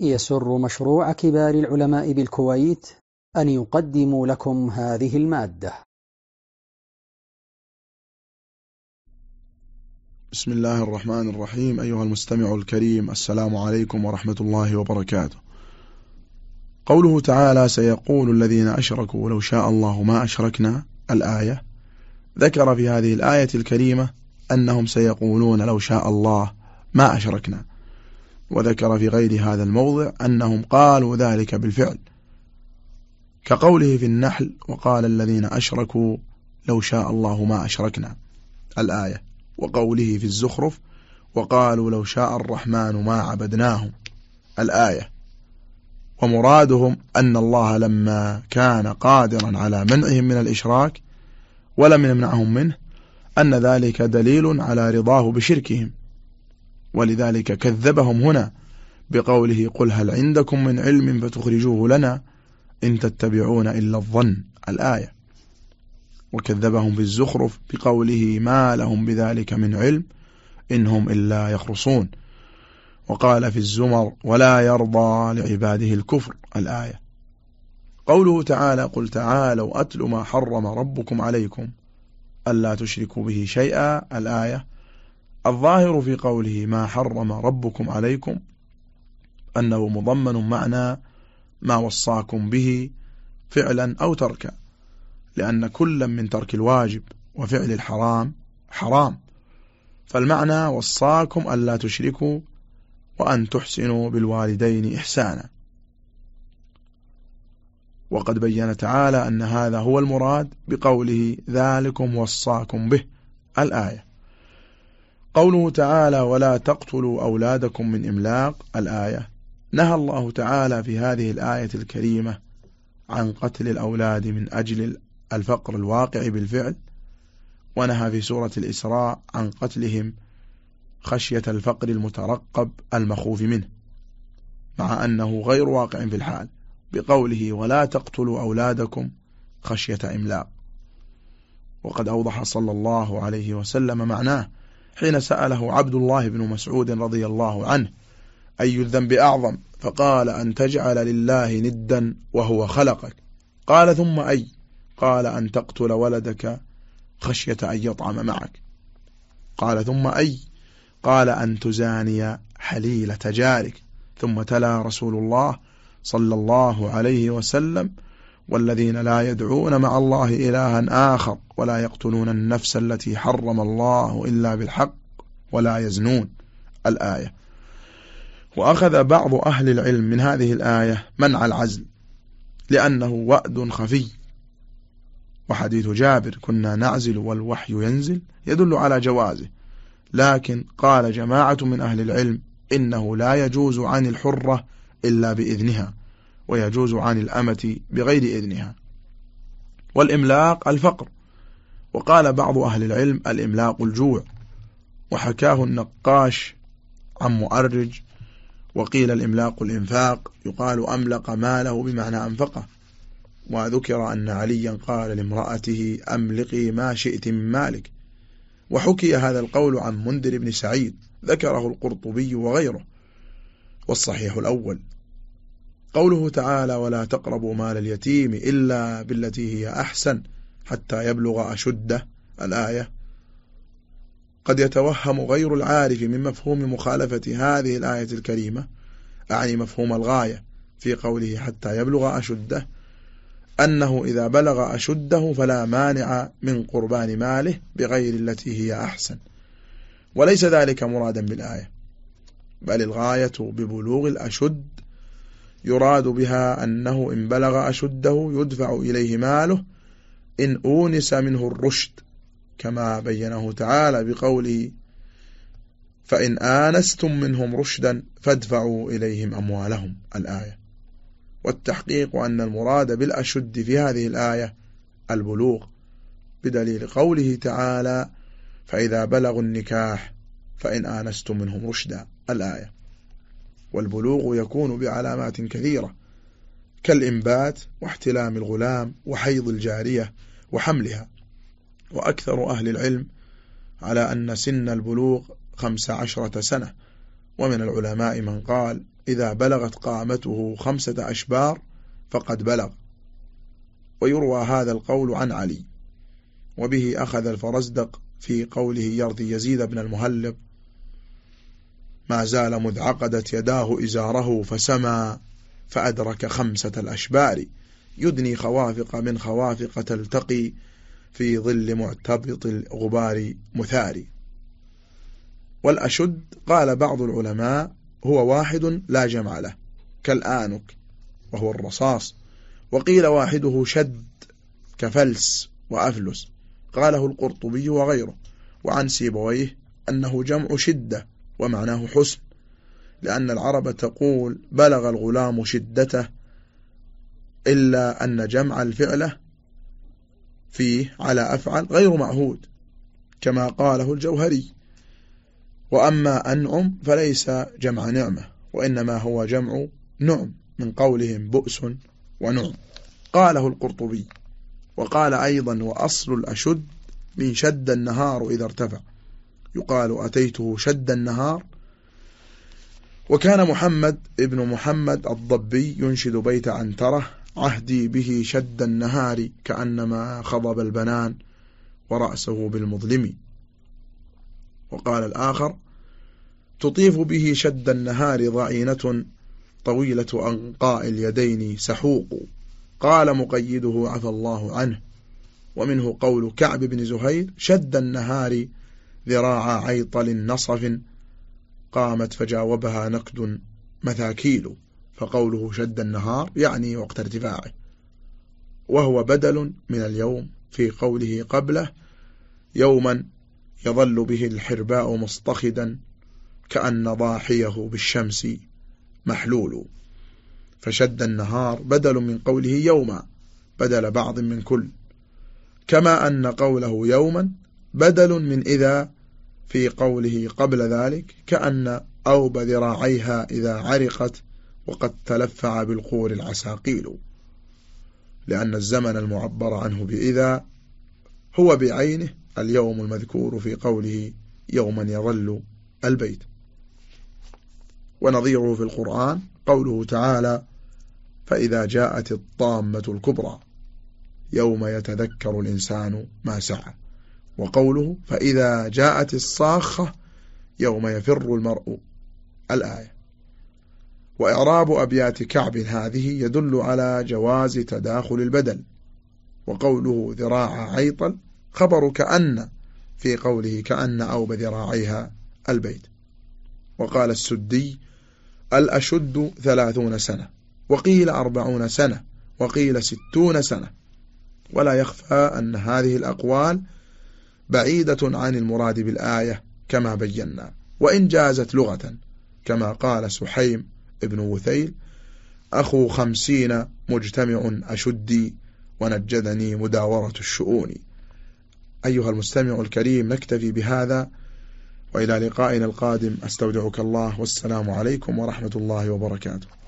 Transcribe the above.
يسر مشروع كبار العلماء بالكويت أن يقدم لكم هذه المادة. بسم الله الرحمن الرحيم. أيها المستمع الكريم السلام عليكم ورحمة الله وبركاته. قوله تعالى سيقول الذين أشركوا لو شاء الله ما أشركنا الآية. ذكر في هذه الآية الكريمة أنهم سيقولون لو شاء الله ما أشركنا وذكر في غير هذا الموضع أنهم قالوا ذلك بالفعل كقوله في النحل وقال الذين أشركوا لو شاء الله ما أشركنا الآية وقوله في الزخرف وقالوا لو شاء الرحمن ما عبدناهم الآية ومرادهم أن الله لما كان قادرا على منعهم من الإشراك ولم يمنعهم منه أن ذلك دليل على رضاه بشركهم ولذلك كذبهم هنا بقوله قل هل عندكم من علم فتخرجوه لنا إن تتبعون إلا الظن الآية. وكذبهم في الزخرف بقوله ما لهم بذلك من علم إنهم إلا يخرصون. وقال في الزمر ولا يرضى لعباده الكفر الآية. قوله تعالى قل تعالوا أتل ما حرم ربكم عليكم ألا تشركوا به شيئا الآية. الظاهر في قوله ما حرم ربكم عليكم أنه مضمن معنى ما وصاكم به فعلا أو تركا لأن كل من ترك الواجب وفعل الحرام حرام. فالمعنى وصاكم ألا تشركوا وأن تحسنوا بالوالدين إحسانا. وقد بين تعالى أن هذا هو المراد بقوله ذلكم وصاكم به الآية. قوله تعالى ولا تقتلوا أولادكم من إملاق الآية. نهى الله تعالى في هذه الآية الكريمة عن قتل الأولاد من أجل الفقر الواقع بالفعل ونهى في سورة الإسراء عن قتلهم خشية الفقر المترقب المخوف منه مع أنه غير واقع في الحال بقوله ولا تقتلوا أولادكم خشية إملاق. وقد أوضح صلى الله عليه وسلم معناه حين سأله عبد الله بن مسعود رضي الله عنه أي الذنب أعظم؟ فقال أن تجعل لله ندا وهو خلقك. قال ثم أي؟ قال أن تقتل ولدك خشية أن يطعم معك. قال ثم أي؟ قال أن تزاني حليلة جارك. ثم تلا رسول الله صلى الله عليه وسلم والذين لا يدعون مع الله إلها آخر ولا يقتلون النفس التي حرم الله إلا بالحق ولا يزنون. الآية. وأخذ بعض أهل العلم من هذه الآية منع العزل لأنه وأد خفي. وحديث جابر كنا نعزل والوحي ينزل يدل على جوازه. لكن قال جماعة من أهل العلم إنه لا يجوز عن الحرة إلا بإذنها. ويجوز عن الأمة بغير إذنها. والإملاق الفقر. وقال بعض أهل العلم الإملاق الجوع. وحكاه النقاش عن مؤرج. وقيل الإملاق الإنفاق. يقال أملق ماله بمعنى أنفقه. وذكر أن عليا قال لامرأته أملقي ما شئت من مالك. وحكي هذا القول عن منذر بن سعيد. ذكره القرطبي وغيره. والصحيح الأول. قوله تعالى ولا تقربوا مال اليتيم إلا بالتي هي أحسن حتى يبلغ أشده الآية. قد يتوهم غير العارف من مفهوم مخالفة هذه الآية الكريمة أعني مفهوم الغاية في قوله حتى يبلغ أشده أنه إذا بلغ أشده فلا مانع من قربان ماله بغير التي هي أحسن. وليس ذلك مرادا بالآية بل الغاية ببلوغ الأشد يراد بها أنه إن بلغ أشده يدفع إليه ماله إن أونس منه الرشد كما بينه تعالى بقوله فإن آنستم منهم رشدا فادفعوا إليهم أموالهم. الآية. والتحقيق أن المراد بالأشد في هذه الآية البلوغ بدليل قوله تعالى فإذا بلغوا النكاح فإن آنستم منهم رشدا. الآية. والبلوغ يكون بعلامات كثيرة كالإنبات واحتلام الغلام وحيض الجارية وحملها. وأكثر أهل العلم على أن سن البلوغ خمس عشرة سنة. ومن العلماء من قال إذا بلغت قامته خمسة أشبار فقد بلغ. ويروى هذا القول عن علي. وبه أخذ الفرزدق في قوله يرضي يزيد بن المهلب ما زال مذ عقدت يداه إزاره فسمى فأدرك خمسة الأشبار. يدني خوافق من خوافق تلتقي في ظل معتبط الغبار مثاري. والأشد قال بعض العلماء هو واحد لا جمع له كالآنك وهو الرصاص. وقيل واحدة شد كفلس وأفلس. قاله القرطبي وغيره وعن سيبويه أنه جمع شدة ومعناه حسن لأن العرب تقول بلغ الغلام شدته إلا أن جمع الفعلة فيه على أفعل غير معهود كما قاله الجوهري. وأما أنعم فليس جمع نعمة وإنما هو جمع نعم من قولهم بؤس ونعم. قاله القرطبي وقال أيضا وأصل الأشد من شد النهار إذا ارتفع. يقال أتيته شد النهار. وكان محمد ابن محمد الضبي ينشد بيت عنترة عهدي به شد النهار كأنما خضب البنان ورأسه بالمظلم. وقال الآخر تطيف به شد النهار ضعينة طويلة أنقاء اليدين سحوق. قال مقيده عفى الله عنه. ومنه قول كعب بن زهير شد النهار ذراع عيطل نصف قامت فجاوبها نقد مثاكيل فقوله شد النهار يعني وقت ارتفاعه. وهو بدل من اليوم في قوله قبله يوما يظل به الحرباء مصطخدا كأن ضاحيه بالشمس محلول. فشد النهار بدل من قوله يوما بدل بعض من كل. كما أن قوله يوما بدل من إذا في قوله قبل ذلك كأن أوب ذراعيها إذا عرقت وقد تلفع بالقور العساقيل. لأن الزمن المعبر عنه بإذا هو بعينه اليوم المذكور في قوله يوما يظل البيت. ونظيره في القرآن قوله تعالى فإذا جاءت الطامة الكبرى يوم يتذكر الإنسان ما سعى. وقوله فإذا جاءت الصاخة يوم يفر المرء الآية. وإعراب أبيات كعب هذه يدل على جواز تداخل البدل وقوله ذراع عيطل خبر كأن في قوله كأن أوب ذراعيها البيت. وقال السدي الأشد ثلاثون سنة وقيل أربعون سنة وقيل ستون سنة. ولا يخفى أن هذه الأقوال بعيدة عن المراد بالآية كما بينا. وإن جازت لغة كما قال سحيم ابن وثيل أخو خمسين مجتمع أشدي ونجدني مداورة الشؤون. أيها المستمع الكريم نكتفي بهذا وإلى لقائنا القادم. أستودعك الله والسلام عليكم ورحمة الله وبركاته.